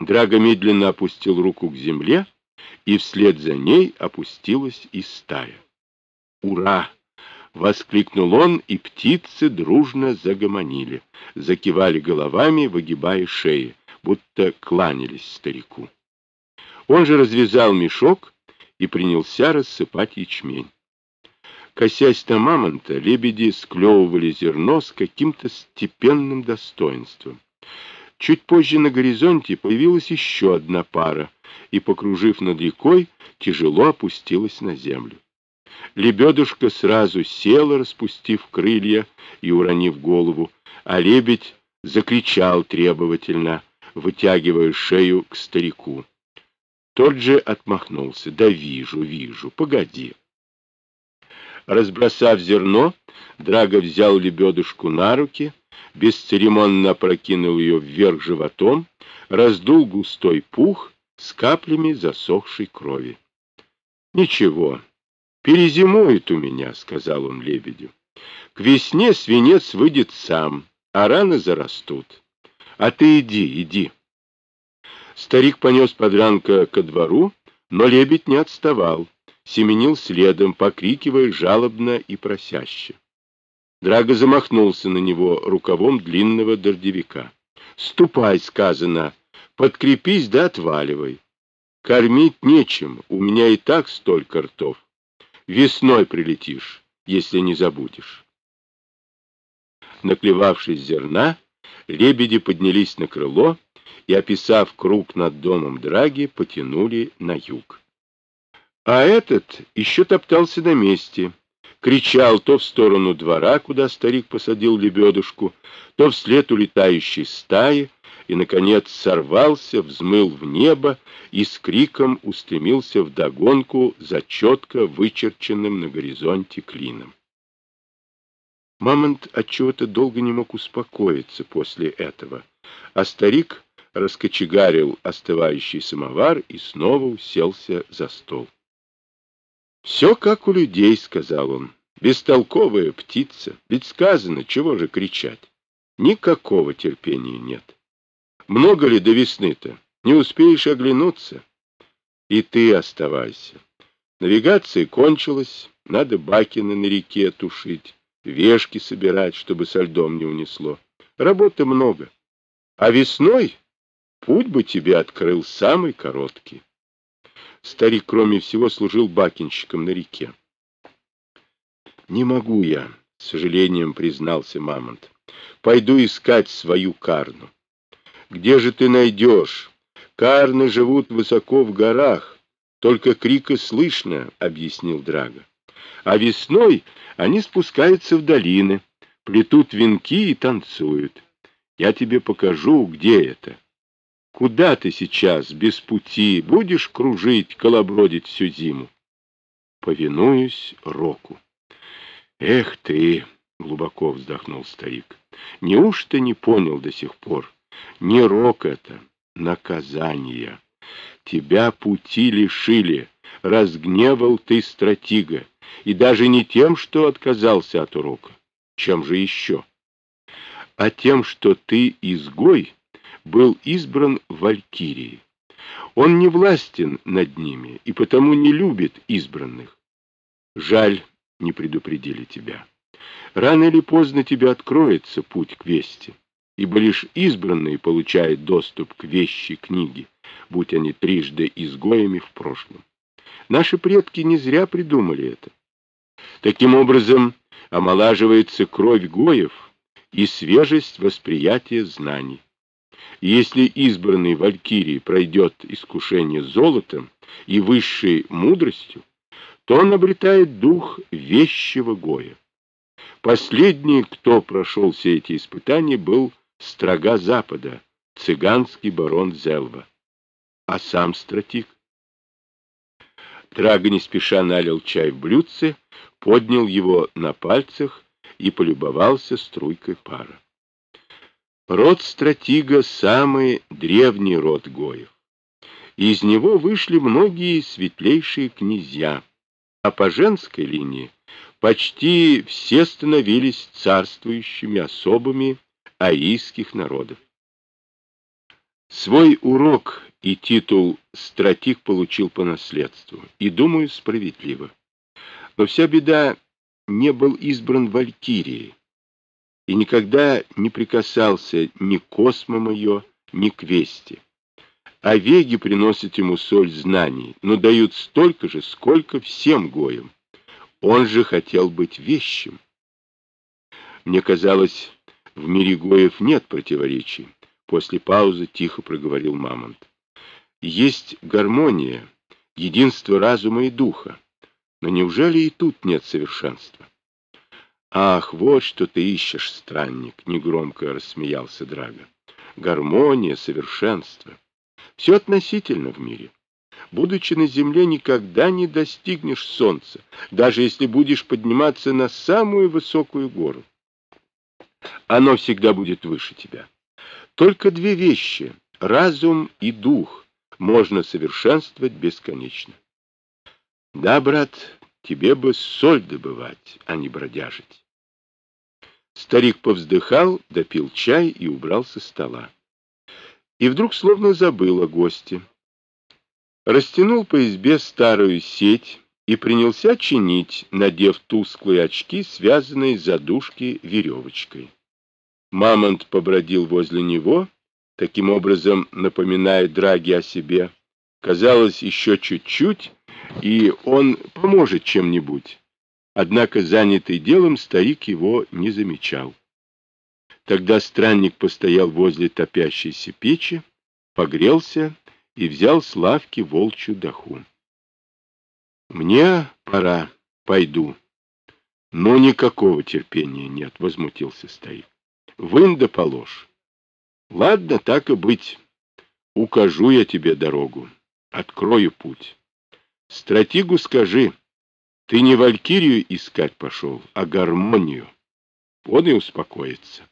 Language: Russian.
Драго медленно опустил руку к земле, и вслед за ней опустилась и стая. «Ура!» — воскликнул он, и птицы дружно загомонили, закивали головами, выгибая шеи, будто кланялись старику. Он же развязал мешок и принялся рассыпать ячмень. Косясь на мамонта, лебеди склевывали зерно с каким-то степенным достоинством. Чуть позже на горизонте появилась еще одна пара и, покружив над рекой, тяжело опустилась на землю. Лебедушка сразу села, распустив крылья и уронив голову, а лебедь закричал требовательно, вытягивая шею к старику. Тот же отмахнулся. «Да вижу, вижу, погоди». Разбросав зерно, Драго взял лебедушку на руки, бесцеремонно опрокинул ее вверх животом, раздул густой пух с каплями засохшей крови. «Ничего, перезимует у меня», — сказал он лебедю. «К весне свинец выйдет сам, а раны зарастут. А ты иди, иди». Старик понес подранка ко двору, но лебедь не отставал, семенил следом, покрикивая жалобно и просяще. Драго замахнулся на него рукавом длинного дождевика. «Ступай», — сказано, — «подкрепись да отваливай. Кормить нечем, у меня и так столько ртов. Весной прилетишь, если не забудешь». Наклевавшись зерна, лебеди поднялись на крыло и, описав круг над домом Драги, потянули на юг. А этот еще топтался на месте, кричал то в сторону двора, куда старик посадил лебедушку, то вслед улетающей стаи, и, наконец, сорвался, взмыл в небо и с криком устремился вдогонку за четко вычерченным на горизонте клином. Мамонт отчего-то долго не мог успокоиться после этого, а старик раскочегарил остывающий самовар и снова уселся за стол. «Все как у людей», — сказал он. «Бестолковая птица. Ведь сказано, чего же кричать? Никакого терпения нет. Много ли до весны-то? Не успеешь оглянуться? И ты оставайся. Навигация кончилась, надо бакины на реке тушить, вешки собирать, чтобы со льдом не унесло. Работы много. А весной путь бы тебе открыл самый короткий. Старик, кроме всего, служил бакинщиком на реке. «Не могу я», — с сожалением признался Мамонт. «Пойду искать свою карну». «Где же ты найдешь? Карны живут высоко в горах, только крика слышно», — объяснил Драго. «А весной они спускаются в долины, плетут венки и танцуют. Я тебе покажу, где это». Куда ты сейчас, без пути, будешь кружить, колобродить всю зиму? Повинуюсь Року. Эх ты, глубоко вздохнул старик. Неужто не понял до сих пор? Не Рок это, наказание. Тебя пути лишили, разгневал ты стратега, и даже не тем, что отказался от урока. Чем же еще? А тем, что ты изгой, был избран Валькирией. Он не властен над ними и потому не любит избранных. Жаль, не предупредили тебя. Рано или поздно тебе откроется путь к вести, ибо лишь избранные получают доступ к вещи книги, будь они трижды изгоями в прошлом. Наши предки не зря придумали это. Таким образом, омолаживается кровь гоев и свежесть восприятия знаний. Если избранный Валькирий пройдет искушение золотом и высшей мудростью, то он обретает дух вещего Гоя. Последний, кто прошел все эти испытания, был строга Запада, цыганский барон Зелва. А сам стратик? Драга не спеша налил чай в блюдце, поднял его на пальцах и полюбовался струйкой пара. Род Стратига — самый древний род Гоев. Из него вышли многие светлейшие князья, а по женской линии почти все становились царствующими особами аийских народов. Свой урок и титул стратик получил по наследству, и, думаю, справедливо. Но вся беда не был избран Валькирией, и никогда не прикасался ни к космам ее, ни к вести. А веги приносят ему соль знаний, но дают столько же, сколько всем гоям. Он же хотел быть вещим. Мне казалось, в мире гоев нет противоречий. После паузы тихо проговорил Мамонт. Есть гармония, единство разума и духа. Но неужели и тут нет совершенства? Ах, вот что ты ищешь, странник, негромко рассмеялся Драго. Гармония, совершенство. Все относительно в мире. Будучи на земле, никогда не достигнешь солнца, даже если будешь подниматься на самую высокую гору. Оно всегда будет выше тебя. Только две вещи — разум и дух — можно совершенствовать бесконечно. Да, брат, тебе бы соль добывать, а не бродяжить. Старик повздыхал, допил чай и убрал со стола. И вдруг словно забыл о госте. Растянул по избе старую сеть и принялся чинить, надев тусклые очки, связанные за дужки веревочкой. Мамонт побродил возле него, таким образом напоминая Драги о себе. Казалось, еще чуть-чуть, и он поможет чем-нибудь. Однако, занятый делом, старик его не замечал. Тогда странник постоял возле топящейся печи, погрелся и взял с лавки волчью даху. «Мне пора, пойду». «Но никакого терпения нет», — возмутился старик. Вынь да положь. Ладно, так и быть. Укажу я тебе дорогу. Открою путь. Стратегу скажи, ты не валькирию искать пошел, а гармонию. Он и успокоится.